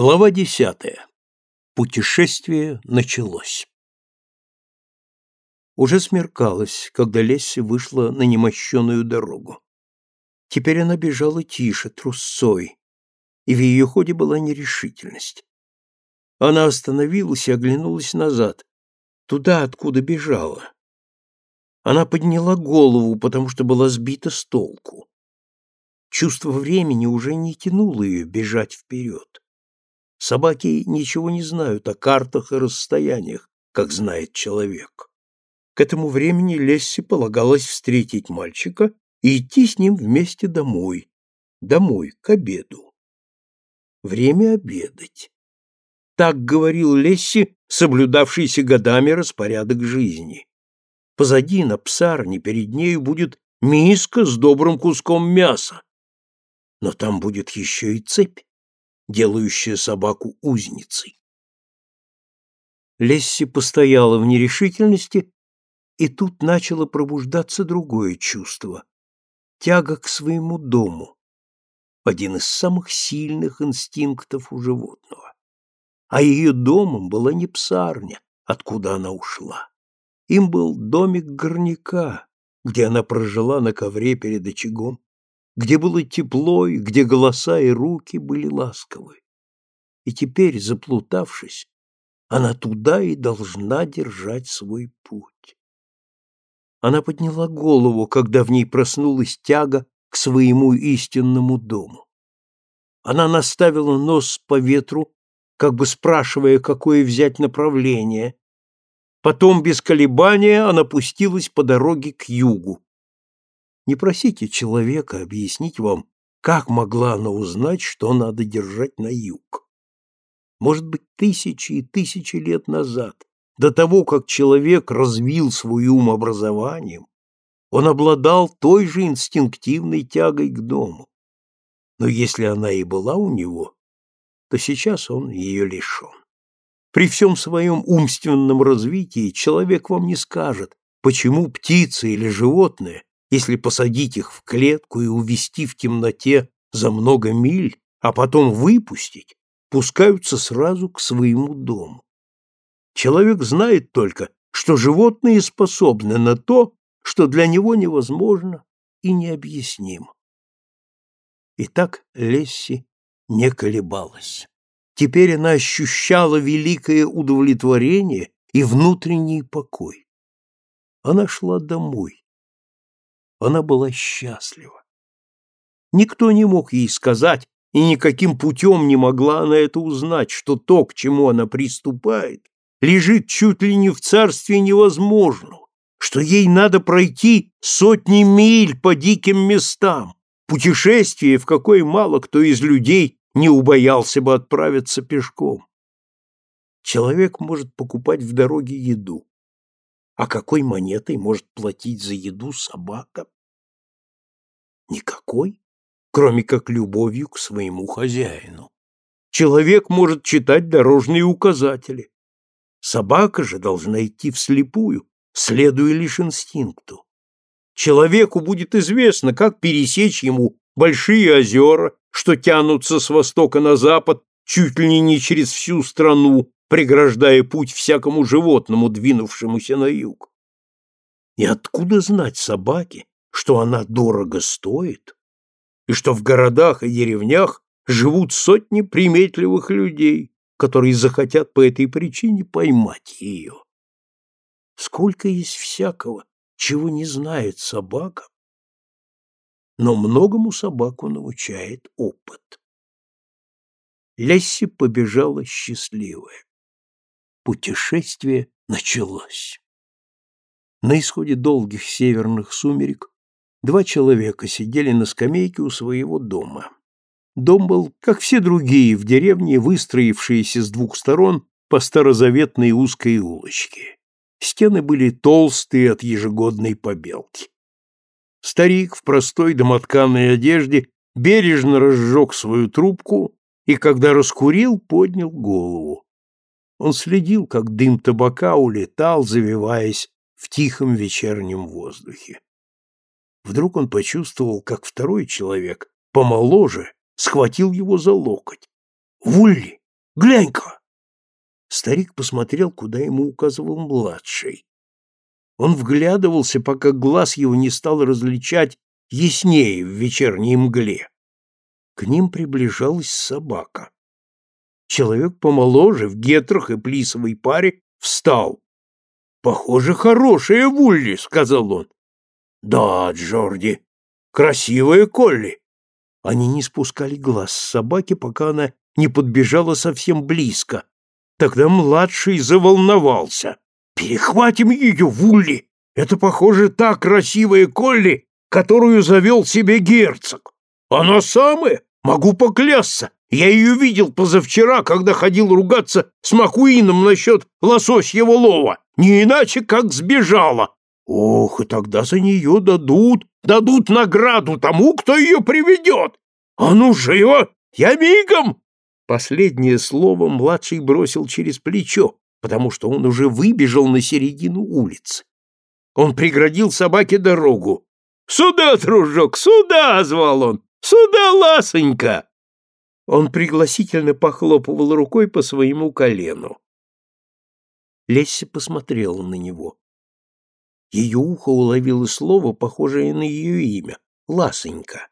Глава десятая. Путешествие началось. Уже смеркалось, когда Лесси вышла на немощенную дорогу. Теперь она бежала тише, трусцой, и в ее ходе была нерешительность. Она остановилась и оглянулась назад, туда, откуда бежала. Она подняла голову, потому что была сбита с толку. Чувство времени уже не тянуло ее бежать вперед. Собаки ничего не знают о картах и расстояниях, как знает человек. К этому времени Лесси полагалось встретить мальчика и идти с ним вместе домой, домой, к обеду. Время обедать. Так говорил Лесси, соблюдавшийся годами распорядок жизни. Позади на псарне перед нею будет миска с добрым куском мяса. Но там будет еще и цепь делающая собаку узницей. Лесси постояла в нерешительности, и тут начало пробуждаться другое чувство — тяга к своему дому, один из самых сильных инстинктов у животного. А ее домом была не псарня, откуда она ушла. Им был домик горняка, где она прожила на ковре перед очагом, где было тепло и где голоса и руки были ласковы. И теперь, заплутавшись, она туда и должна держать свой путь. Она подняла голову, когда в ней проснулась тяга к своему истинному дому. Она наставила нос по ветру, как бы спрашивая, какое взять направление. Потом, без колебания, она пустилась по дороге к югу. Не просите человека объяснить вам, как могла она узнать, что надо держать на юг. Может быть, тысячи и тысячи лет назад, до того, как человек развил свой ум образованием, он обладал той же инстинктивной тягой к дому. Но если она и была у него, то сейчас он ее лишен. При всем своем умственном развитии человек вам не скажет, почему птица или животное если посадить их в клетку и увести в темноте за много миль, а потом выпустить, пускаются сразу к своему дому. Человек знает только, что животные способны на то, что для него невозможно и необъяснимо. Итак, Лесси не колебалась. Теперь она ощущала великое удовлетворение и внутренний покой. Она шла домой, она была счастлива. Никто не мог ей сказать, и никаким путем не могла она это узнать, что то, к чему она приступает, лежит чуть ли не в царстве невозможного, что ей надо пройти сотни миль по диким местам, путешествие, в какое мало кто из людей не убоялся бы отправиться пешком. Человек может покупать в дороге еду, а какой монетой может платить за еду собака? Никакой, кроме как любовью к своему хозяину. Человек может читать дорожные указатели. Собака же должна идти вслепую, следуя лишь инстинкту. Человеку будет известно, как пересечь ему большие озера, что тянутся с востока на запад чуть ли не через всю страну, преграждая путь всякому животному, двинувшемуся на юг. И откуда знать собаке, что она дорого стоит, и что в городах и деревнях живут сотни приметливых людей, которые захотят по этой причине поймать ее? Сколько есть всякого, чего не знает собака, но многому собаку научает опыт. Лесси побежала счастливая путешествие началось. На исходе долгих северных сумерек два человека сидели на скамейке у своего дома. Дом был, как все другие в деревне, выстроившиеся с двух сторон по старозаветной узкой улочке. Стены были толстые от ежегодной побелки. Старик в простой домотканной одежде бережно разжег свою трубку и, когда раскурил, поднял голову. Он следил, как дым табака улетал, завиваясь в тихом вечернем воздухе. Вдруг он почувствовал, как второй человек, помоложе, схватил его за локоть. «Вулли!» Глянь-ка!» Старик посмотрел, куда ему указывал младший. Он вглядывался, пока глаз его не стал различать яснее в вечерней мгле. К ним приближалась собака. Человек помоложе, в гетрах и плисовой паре, встал. «Похоже, хорошая Вулли», — сказал он. «Да, Джорди, красивая Колли». Они не спускали глаз с собаки, пока она не подбежала совсем близко. Тогда младший заволновался. «Перехватим ее, Вулли! Это, похоже, та красивая Колли, которую завел себе герцог. Она самая, могу поклясться. Я ее видел позавчера, когда ходил ругаться с Макуином насчет лососьего лова. Не иначе, как сбежала. Ох, и тогда за нее дадут, дадут награду тому, кто ее приведет. А ну, живо! Я мигом!» Последнее слово младший бросил через плечо, потому что он уже выбежал на середину улицы. Он преградил собаке дорогу. «Сюда, дружок, сюда!» — звал он. «Сюда, ласонька!» Он пригласительно похлопывал рукой по своему колену. Лесси посмотрела на него. Ее ухо уловило слово, похожее на ее имя — Ласонька.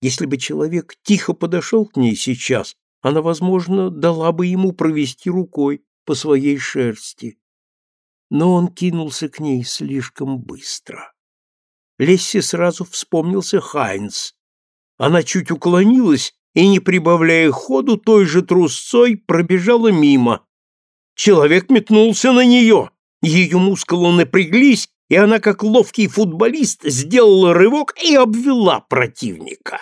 Если бы человек тихо подошел к ней сейчас, она, возможно, дала бы ему провести рукой по своей шерсти. Но он кинулся к ней слишком быстро. Лесси сразу вспомнился Хайнс. Она чуть уклонилась и, не прибавляя ходу, той же трусцой пробежала мимо. Человек метнулся на нее. Ее мускулы напряглись, и она, как ловкий футболист, сделала рывок и обвела противника.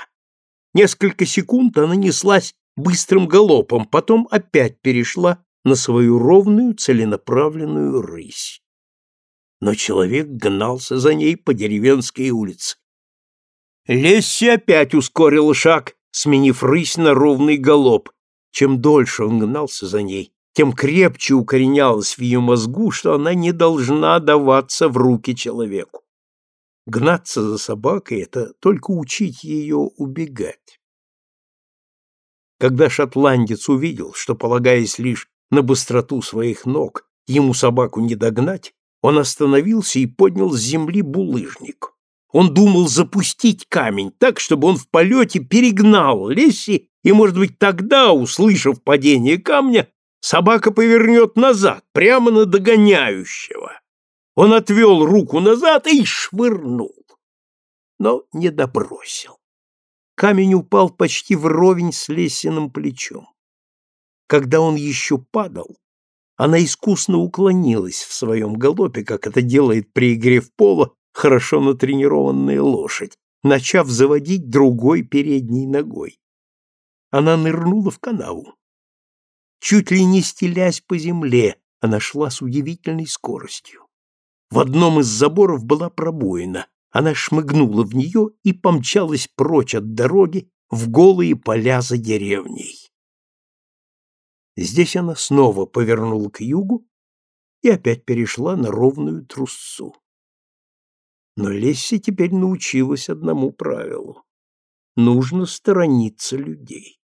Несколько секунд она неслась быстрым галопом, потом опять перешла на свою ровную целенаправленную рысь. Но человек гнался за ней по деревенской улице. Лесси опять ускорил шаг, сменив рысь на ровный галоп. Чем дольше он гнался за ней, тем крепче укоренялось в ее мозгу, что она не должна даваться в руки человеку. Гнаться за собакой — это только учить ее убегать. Когда шотландец увидел, что, полагаясь лишь на быстроту своих ног, ему собаку не догнать, он остановился и поднял с земли булыжник. Он думал запустить камень так, чтобы он в полете перегнал Лесси, и, может быть, тогда, услышав падение камня, собака повернет назад, прямо на догоняющего. Он отвел руку назад и швырнул, но не добросил. Камень упал почти вровень с Лесиным плечом. Когда он еще падал, она искусно уклонилась в своем галопе, как это делает при игре в поло хорошо натренированная лошадь, начав заводить другой передней ногой. Она нырнула в канаву. Чуть ли не стелясь по земле, она шла с удивительной скоростью. В одном из заборов была пробоина. Она шмыгнула в нее и помчалась прочь от дороги в голые поля за деревней. Здесь она снова повернула к югу и опять перешла на ровную трусцу. Но Лесси теперь научилась одному правилу. Нужно сторониться людей.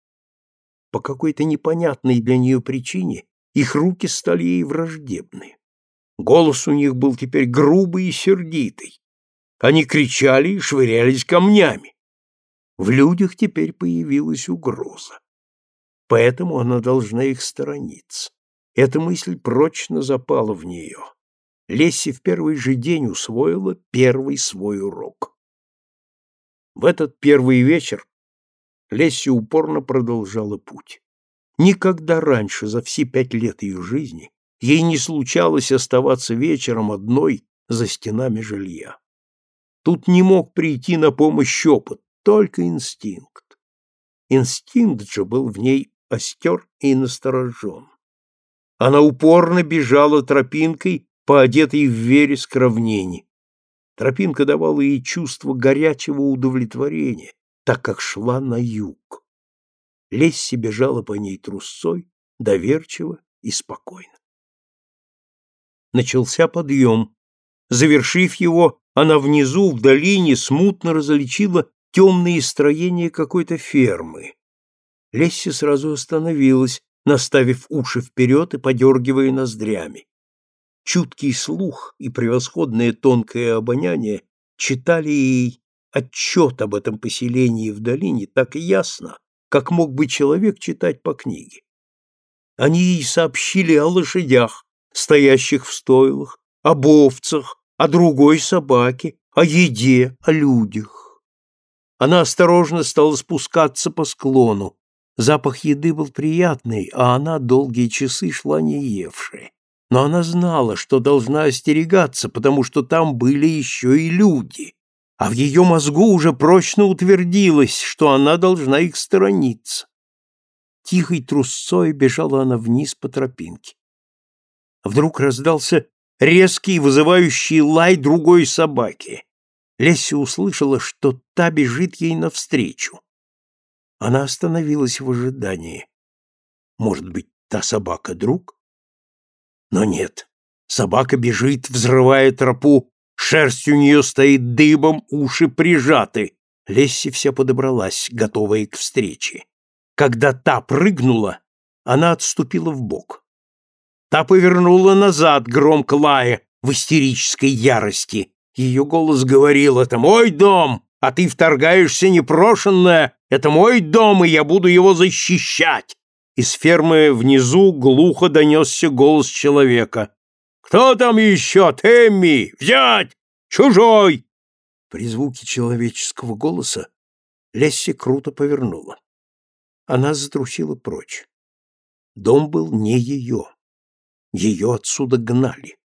По какой-то непонятной для нее причине их руки стали ей враждебны. Голос у них был теперь грубый и сердитый. Они кричали и швырялись камнями. В людях теперь появилась угроза поэтому она должна их сторониться. Эта мысль прочно запала в нее. Лесси в первый же день усвоила первый свой урок. В этот первый вечер Лесси упорно продолжала путь. Никогда раньше за все пять лет ее жизни ей не случалось оставаться вечером одной за стенами жилья. Тут не мог прийти на помощь опыт, только инстинкт. Инстинкт же был в ней остер и насторожен. Она упорно бежала тропинкой, поодетой в вереск равнени. Тропинка давала ей чувство горячего удовлетворения, так как шла на юг. Лесси бежала по ней трусцой, доверчиво и спокойно. Начался подъем. Завершив его, она внизу, в долине, смутно различила темные строения какой-то фермы. Лесси сразу остановилась, наставив уши вперед и подергивая ноздрями. Чуткий слух и превосходное тонкое обоняние читали ей отчет об этом поселении в долине так ясно, как мог бы человек читать по книге. Они ей сообщили о лошадях, стоящих в стойлах, об овцах, о другой собаке, о еде, о людях. Она осторожно стала спускаться по склону. Запах еды был приятный, а она долгие часы шла не евшая. Но она знала, что должна остерегаться, потому что там были еще и люди, а в ее мозгу уже прочно утвердилось, что она должна их сторониться. Тихой трусцой бежала она вниз по тропинке. Вдруг раздался резкий вызывающий лай другой собаки. Леся услышала, что та бежит ей навстречу. Она остановилась в ожидании. Может быть, та собака друг? Но нет. Собака бежит, взрывая тропу, шерсть у нее стоит дыбом, уши прижаты. Лесси вся подобралась, готовая к встрече. Когда та прыгнула, она отступила в бок. Та повернула назад, громко лая, в истерической ярости. Ее голос говорил, это мой дом, а ты вторгаешься непрошенная, это мой дом, и я буду его защищать. Из фермы внизу глухо донесся голос человека. «Кто там еще? Тэмми! Взять! Чужой!» При звуке человеческого голоса Лесси круто повернула. Она затрусила прочь. Дом был не ее. Ее отсюда гнали.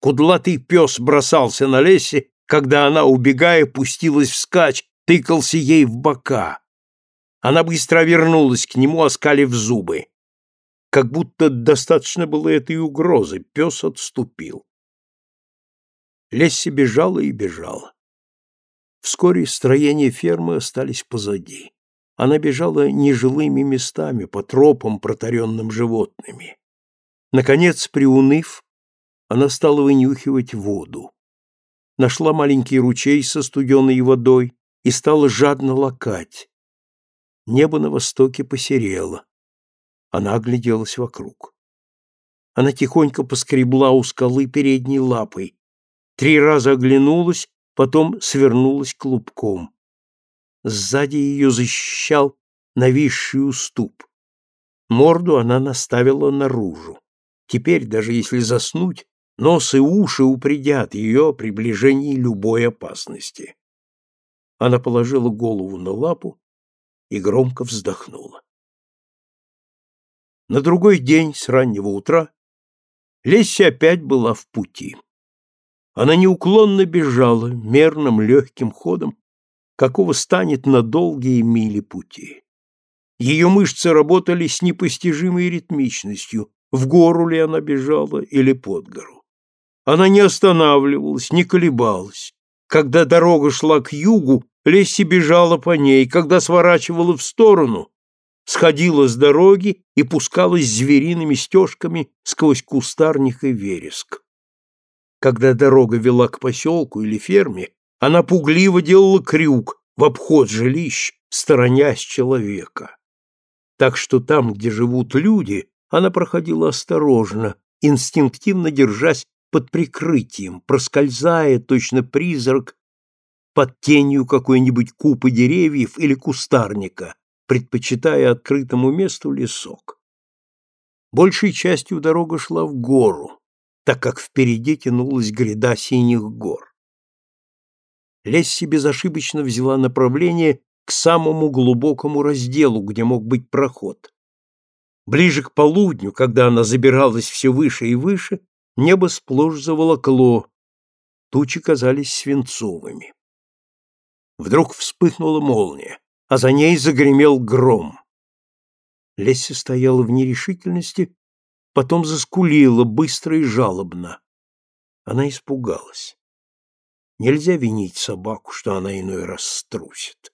Кудлатый пес бросался на Лесси, когда она, убегая, пустилась вскачь, тыкался ей в бока. Она быстро вернулась к нему, оскалив зубы. Как будто достаточно было этой угрозы, пес отступил. Лесси бежала и бежала. Вскоре строения фермы остались позади. Она бежала нежилыми местами, по тропам, протаренным животными. Наконец, приуныв, она стала вынюхивать воду. Нашла маленький ручей со студеной водой и стала жадно лакать. Небо на востоке посерело. Она огляделась вокруг. Она тихонько поскребла у скалы передней лапой, три раза оглянулась, потом свернулась клубком. Сзади ее защищал нависший уступ. Морду она наставила наружу. Теперь, даже если заснуть, нос и уши упредят ее приближении любой опасности. Она положила голову на лапу и громко вздохнула. На другой день с раннего утра Леся опять была в пути. Она неуклонно бежала мерным легким ходом, какого станет на долгие мили пути. Ее мышцы работали с непостижимой ритмичностью, в гору ли она бежала или под гору. Она не останавливалась, не колебалась. Когда дорога шла к югу, Лесси бежала по ней, когда сворачивала в сторону, сходила с дороги и пускалась звериными стежками сквозь кустарник и вереск. Когда дорога вела к поселку или ферме, она пугливо делала крюк в обход жилищ, сторонясь человека. Так что там, где живут люди, она проходила осторожно, инстинктивно держась под прикрытием, проскользая, точно призрак, под тенью какой-нибудь купы деревьев или кустарника, предпочитая открытому месту лесок. Большей частью дорога шла в гору, так как впереди тянулась гряда синих гор. Лесси безошибочно взяла направление к самому глубокому разделу, где мог быть проход. Ближе к полудню, когда она забиралась все выше и выше, небо сплошь заволокло, тучи казались свинцовыми. Вдруг вспыхнула молния, а за ней загремел гром. Леся стояла в нерешительности, потом заскулила быстро и жалобно. Она испугалась. Нельзя винить собаку, что она иной раз струсит.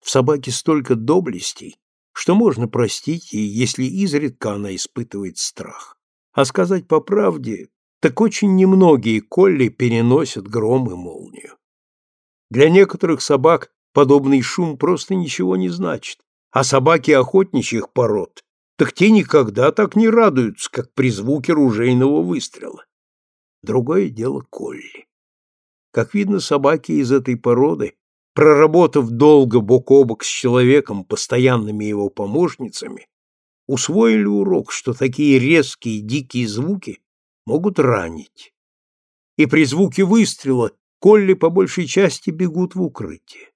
В собаке столько доблестей, что можно простить ей, если изредка она испытывает страх. А сказать по правде, так очень немногие колли переносят гром и молнию. Для некоторых собак подобный шум просто ничего не значит, а собаки охотничьих пород так те никогда так не радуются, как при звуке ружейного выстрела. Другое дело Колли. Как видно, собаки из этой породы, проработав долго бок о бок с человеком, постоянными его помощницами, усвоили урок, что такие резкие дикие звуки могут ранить. И при звуке выстрела Колли по большей части бегут в укрытие.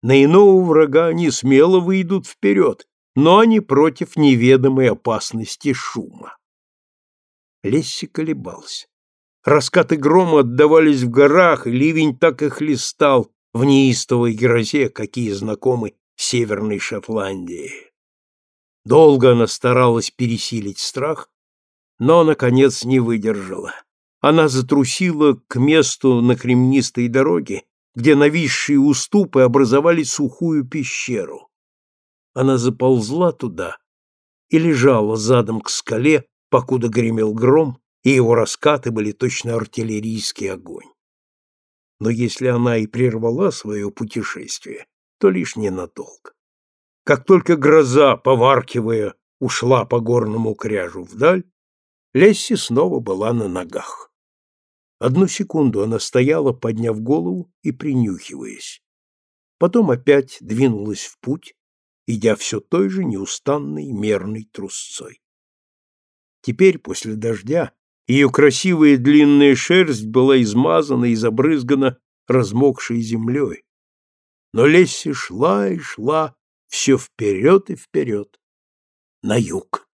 На иного врага они смело выйдут вперед, но они против неведомой опасности шума. Лесси колебался. Раскаты грома отдавались в горах, и ливень так и хлестал в неистовой грозе, какие знакомы Северной Шотландии. Долго она старалась пересилить страх, но, наконец, не выдержала. Она затрусила к месту на кремнистой дороге, где нависшие уступы образовали сухую пещеру. Она заползла туда и лежала задом к скале, покуда гремел гром, и его раскаты были точно артиллерийский огонь. Но если она и прервала свое путешествие, то лишь ненадолго. Как только гроза, поваркивая, ушла по горному кряжу вдаль, Лесси снова была на ногах. Одну секунду она стояла, подняв голову и принюхиваясь. Потом опять двинулась в путь, идя все той же неустанной мерной трусцой. Теперь, после дождя, ее красивая длинная шерсть была измазана и забрызгана размокшей землей. Но Лесси шла и шла все вперед и вперед, на юг.